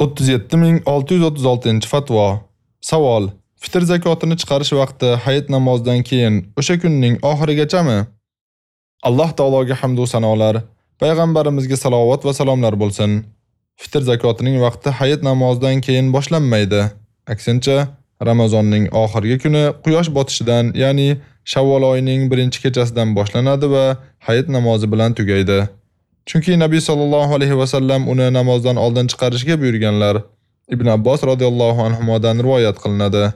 37636-fatvo. Savol: Fitr zakotini chiqarish vaqti hayit namozidan keyin o'sha kunning oxirigachami? Alloh taologa hamd va sanolar, payg'ambarimizga salovat va salomlar bo'lsin. Fitr zakotining vaqti hayit namozidan keyin boshlanmaydi. Aksincha, Ramazonning oxirgi kuni quyosh botishidan, ya'ni Shavvol oyining 1-kechasidan boshlanadi va hayit namozi bilan tugaydi. Chunki Nabiy sallallohu alayhi va sallam uni namozdan oldin chiqarishga buyurganlar. Ibn Abbos radhiyallohu anhu anhumodan rivoyat qilinadi.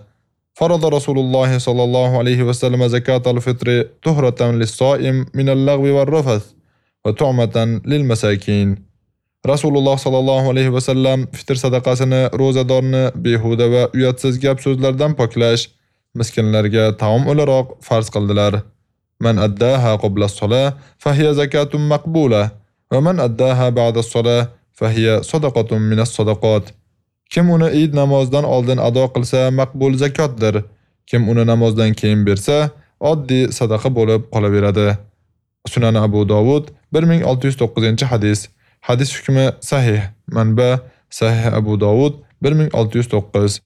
Farada Rasululloh sallallohu alayhi va sallam zakatul fitri tuhratan lis-so'im min al-lagwi war-rafath va tu'matan lil-masakin. Rasululloh sallallohu alayhi va sallam fitr sadaqasini rozadorni behuda va uyatsiz gap so'zlardan poklash, miskinlarga taom o'laroq farz qildilar. Man addaha qabla as-salah fa hiya zakatun maqbula. ومن أداها بعد الصلاة فهي صدقة من الصدقات. Kim uni Eid namozidan oldin ado qilsa maqbul zakotdir. Kim uni namozdan keyin bersa, oddiy sadaqa bo'lib qolaveradi. Sunan Abu Dovud 1609-hadis. Hadis hukmi sahih. Manba Sahih Abu Dovud 1609.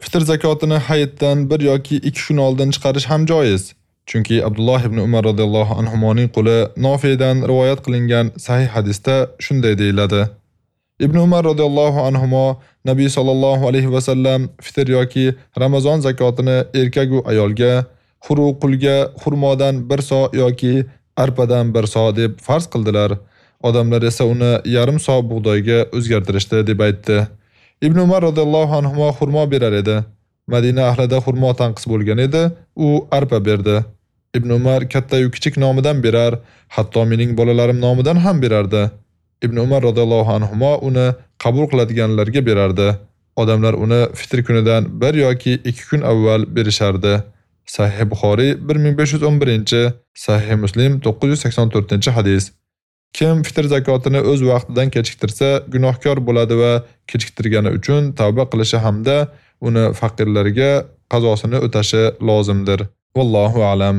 Fitr zakotini hayitdan 1 yoki 2 kun oldin chiqarish ham joiz. Chunki Abdulloh ibn Umar radhiyallohu anhumoning quli Nofidan rivoyat qilingan sahih hadisda shunday deyiladi. Ibn Umar radhiyallohu anhumo Nabiy sallallohu alayhi va sallam fitr yoki Ramazon zakotini erkak va ayolga, xuru qulga xurmodan 1 so yoki arpadan 1 so deb farz qildilar. Odamlar esa uni yarim so bug'doyga o'zgartirishdi deb aytdi. Ibn Umar radhiyallohu anhumo xurmo berar edi. Madina ahlida xurmo tanqis bo'lgan edi, u arpa berdi. Ibn Umar katta yu kichik nomidan berar, hatto mening bolalarim nomidan ham berardi. Ibn Umar radhiyallohu anhu uni qabul qiladiganlarga berardi. Odamlar uni fitr kunidan 1 yoki 2 kun avval berishardi. Sahih Buxoriy 1511, Sahih Muslim 984-hadis. Kim fitr zakotini o'z vaqtidan kechiktirsa, gunohkor bo'ladi va kechiktirgani uchun tavba qilishi hamda uni faqirlarga qazosini o'tashi lozimdir. Vallohu a'lam.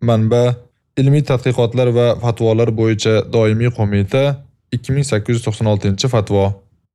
Manba: Ilmiy tadqiqotlar va fatvolar bo'yicha doimiy qo'mita 2896-fatvo.